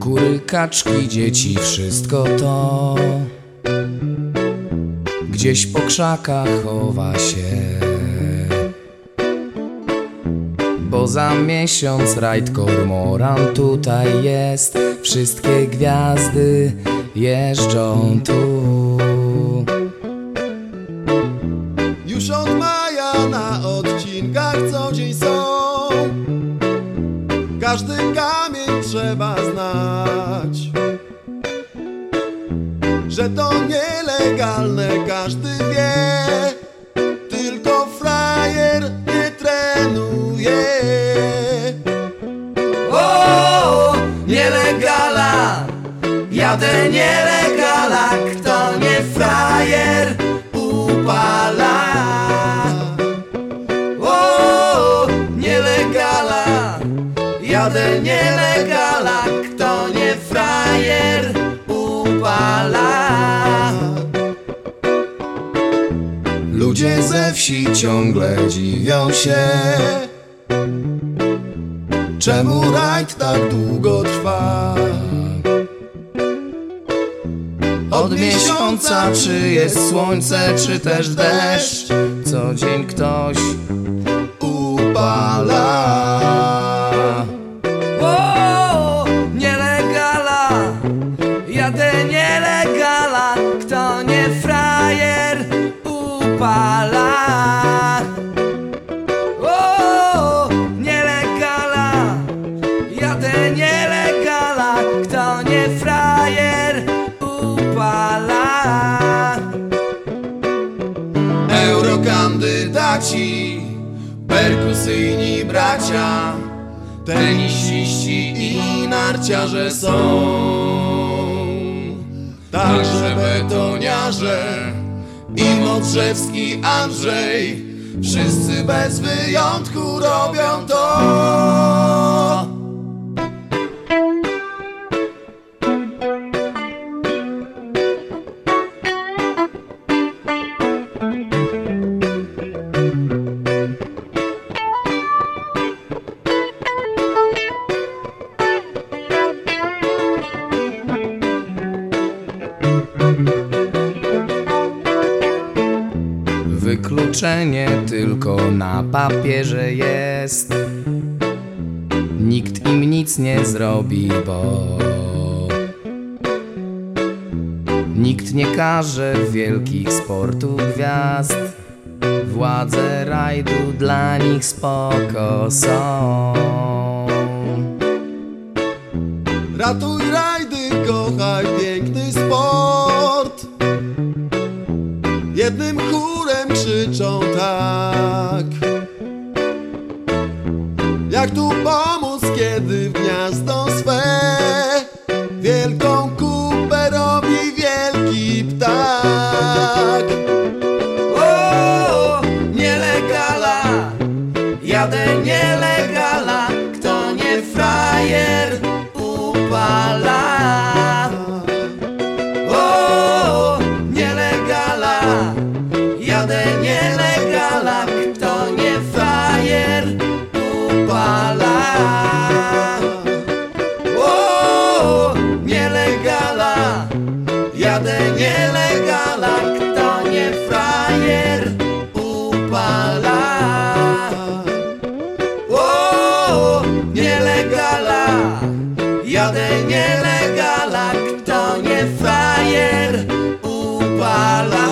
Kury, kaczki, dzieci, wszystko to Gdzieś po krzakach chowa się. Bo za miesiąc rajd kormoran tutaj jest. Wszystkie gwiazdy jeżdżą tu. Już od maja na odcinkach co dzień są. Każdy kamień trzeba znać. Że to nielegalne każdy wie jadę nielegala, kto nie frajer upala. O, nielegala, jadę nielegala, kto nie frajer upala. Ludzie ze wsi ciągle dziwią się. Czemu rajd tak długo trwa? Od miesiąca, czy jest słońce, czy też deszcz, co dzień ktoś upala. O, nielegala, jadę nielegala, kto nie frajer upala. O, nielegala, jadę nielegala, kto nie frajer perkusyjni bracia, tenisiści i narciarze są. Także betoniarze i Modrzewski Andrzej, wszyscy bez wyjątku robią to. Wykluczenie tylko na papierze jest. Nikt im nic nie zrobi, bo nikt nie każe wielkich sportów gwiazd. Władze rajdu dla nich spoko są. Ratuj rajdy, kochaj Jak tu pomóc, kiedy w gniazdo swe Wielką kupę robi wielki ptak O, nielegala, jadę nielegala, kto nie frajer upala. O, nielegala, jadę nielegala, kto nielegala, jadę nielegala, kto nie frajer upala. O, nielegala, jadę nielegala, kto nie frajer upala.